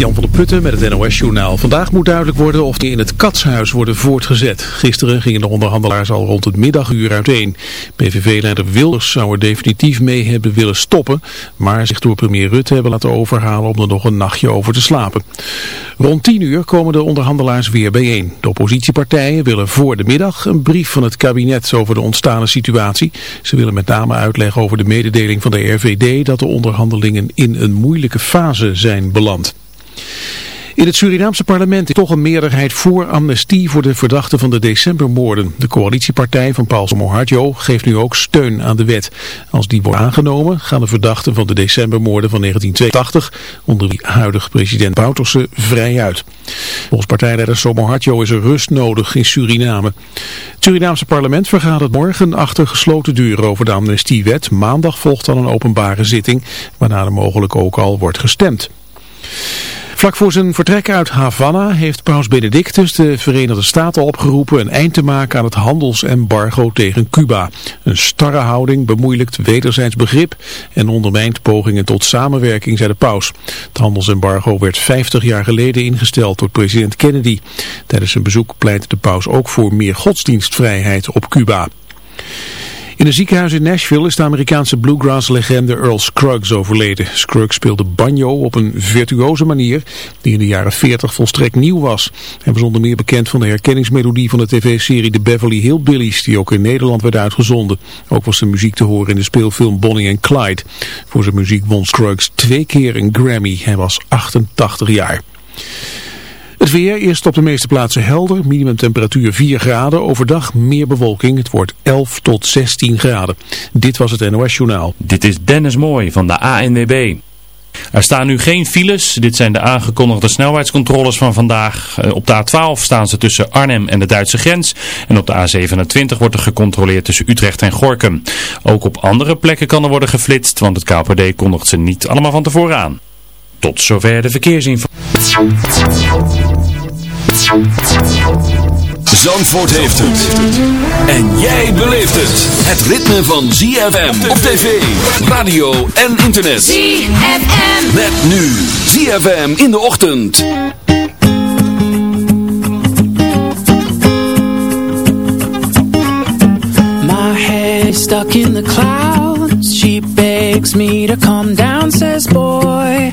Jan van der Putten met het NOS-journaal. Vandaag moet duidelijk worden of die in het katshuis worden voortgezet. Gisteren gingen de onderhandelaars al rond het middaguur uiteen. PVV-leider Wilders zou er definitief mee hebben willen stoppen, maar zich door premier Rutte hebben laten overhalen om er nog een nachtje over te slapen. Rond 10 uur komen de onderhandelaars weer bijeen. De oppositiepartijen willen voor de middag een brief van het kabinet over de ontstane situatie. Ze willen met name uitleggen over de mededeling van de RVD dat de onderhandelingen in een moeilijke fase zijn beland. In het Surinaamse parlement is toch een meerderheid voor amnestie voor de verdachten van de decembermoorden. De coalitiepartij van Paul Mohartjo geeft nu ook steun aan de wet. Als die wordt aangenomen gaan de verdachten van de decembermoorden van 1982, onder wie huidig president Bouterse, vrij uit. Volgens partijleider Somohartjo is er rust nodig in Suriname. Het Surinaamse parlement vergadert morgen achter gesloten deuren over de amnestiewet. Maandag volgt dan een openbare zitting, waarna er mogelijk ook al wordt gestemd. Vlak voor zijn vertrek uit Havana heeft paus Benedictus de Verenigde Staten opgeroepen een eind te maken aan het handelsembargo tegen Cuba. Een starre houding bemoeilijkt wederzijds begrip en ondermijnt pogingen tot samenwerking, zei de paus. Het handelsembargo werd 50 jaar geleden ingesteld door president Kennedy. Tijdens zijn bezoek pleitte de paus ook voor meer godsdienstvrijheid op Cuba. In een ziekenhuis in Nashville is de Amerikaanse bluegrass-legende Earl Scruggs overleden. Scruggs speelde banjo op een virtuoze manier die in de jaren 40 volstrekt nieuw was. Hij was onder meer bekend van de herkenningsmelodie van de tv-serie The Beverly Hillbillies die ook in Nederland werd uitgezonden. Ook was zijn muziek te horen in de speelfilm Bonnie and Clyde. Voor zijn muziek won Scruggs twee keer een Grammy. Hij was 88 jaar. Het weer, eerst op de meeste plaatsen helder, minimumtemperatuur 4 graden. Overdag meer bewolking, het wordt 11 tot 16 graden. Dit was het NOS Journaal. Dit is Dennis Mooi van de ANWB. Er staan nu geen files. Dit zijn de aangekondigde snelheidscontroles van vandaag. Eh, op de A12 staan ze tussen Arnhem en de Duitse grens. En op de A27 wordt er gecontroleerd tussen Utrecht en Gorkum. Ook op andere plekken kan er worden geflitst, want het KPD kondigt ze niet allemaal van tevoren aan. Tot zover de verkeersinformatie. Zandvoort heeft het. En jij beleeft het. Het ritme van ZFM op tv, radio en internet. ZFM. Met nu ZFM in de ochtend. My head stuck in the clouds. She begs me to come down, says boy,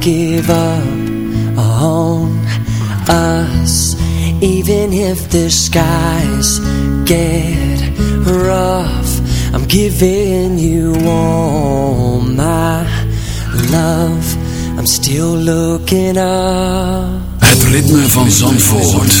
Give up on us, even if the skies get rough. I'm giving you all my love. I'm still looking up. Het ritme van Zandvoort.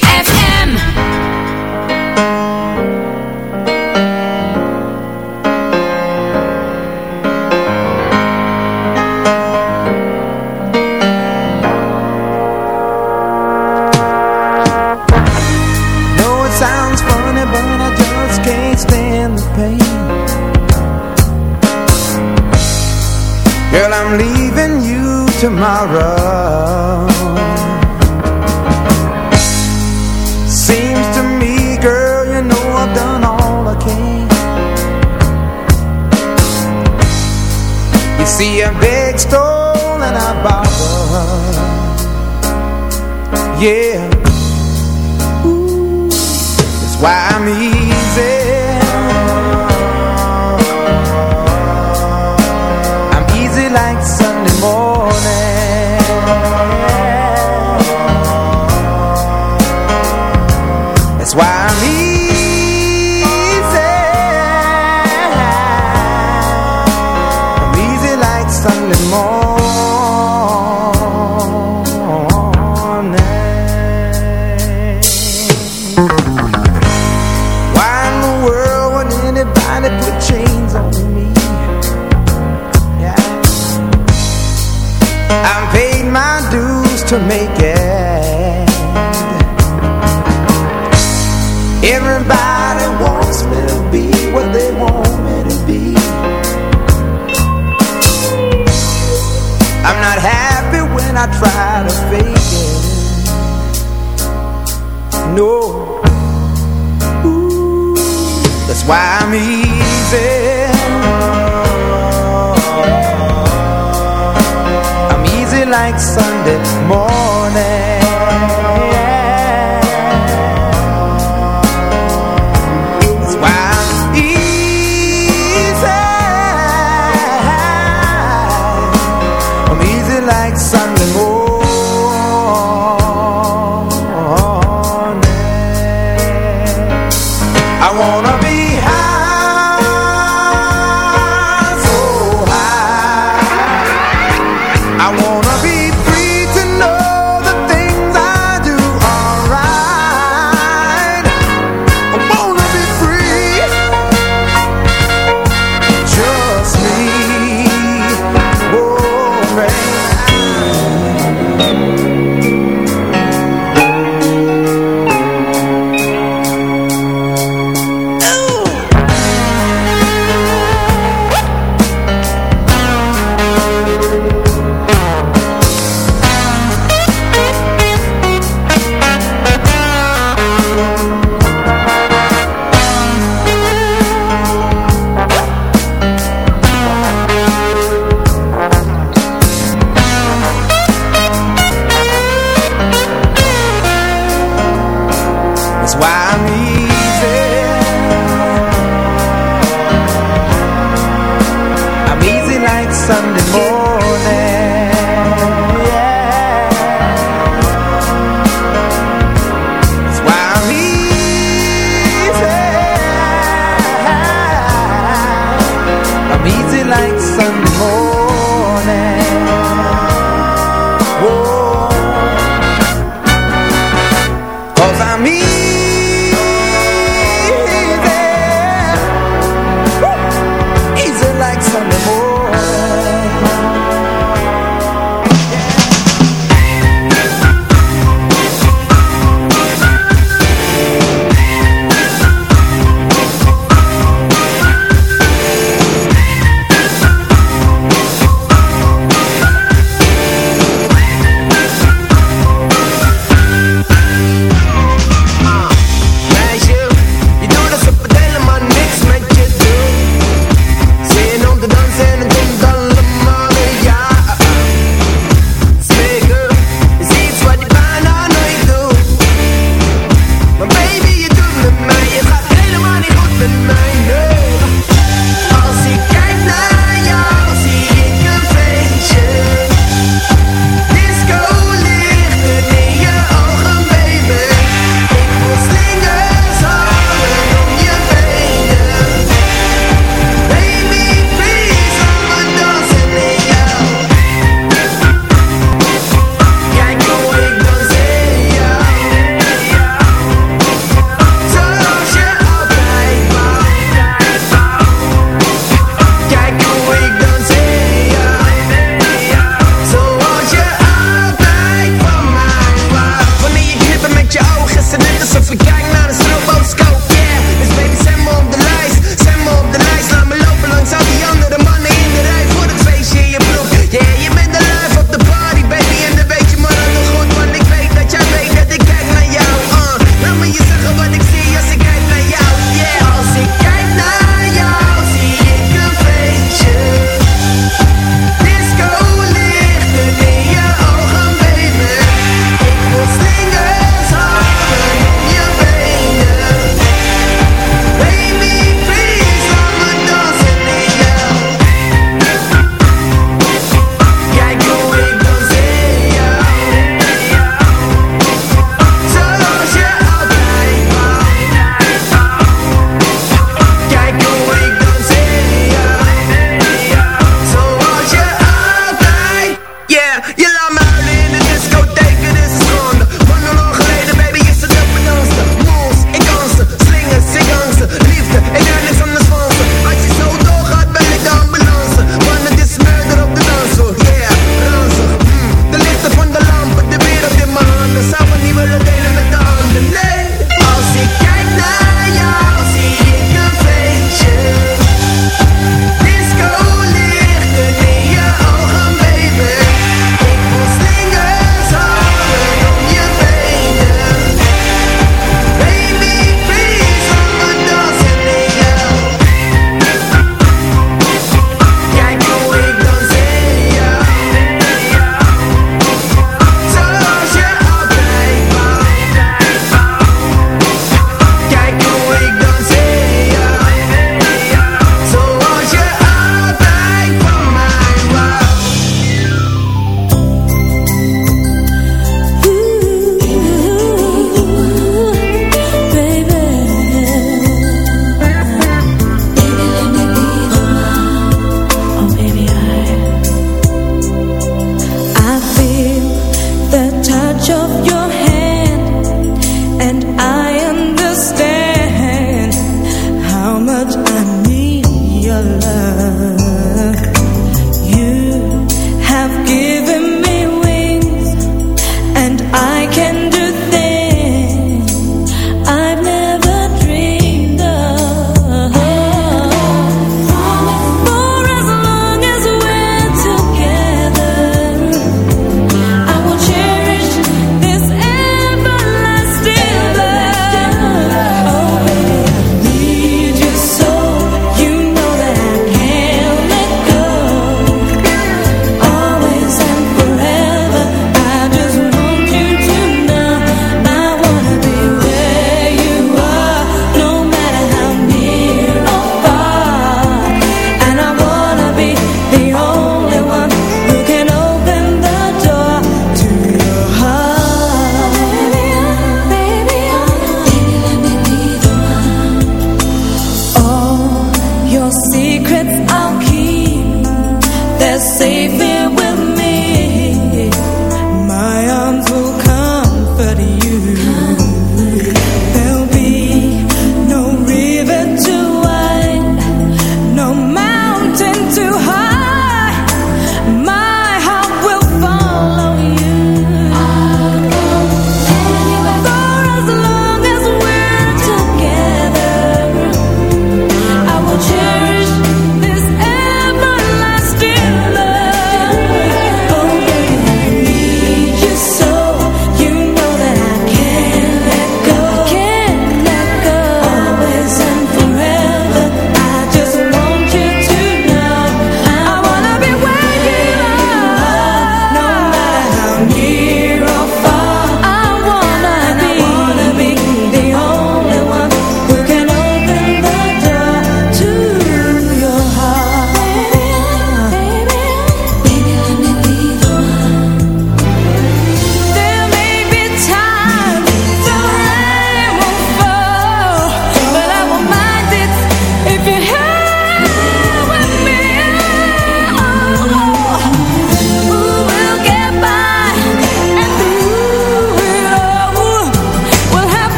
todo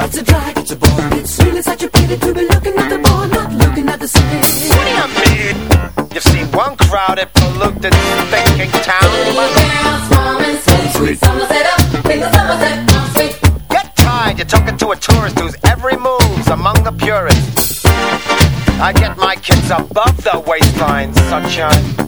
pieces. It's a drag, it's a bore, it's really such a pity to be looking at the ball, not looking at the city. What do you mean? You've seen one crowded, polluted, thinking town. Get tired, you're talking to a tourist whose every move's among the purists. I get my kids above the waistline, sunshine.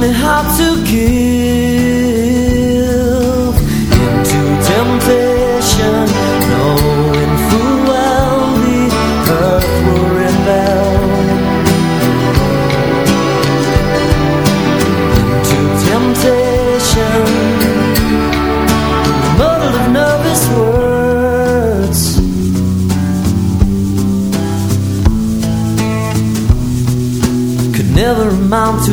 me how to give. Into temptation Knowing full well the earth will rebel. Into temptation Muddled of nervous words. Could never amount to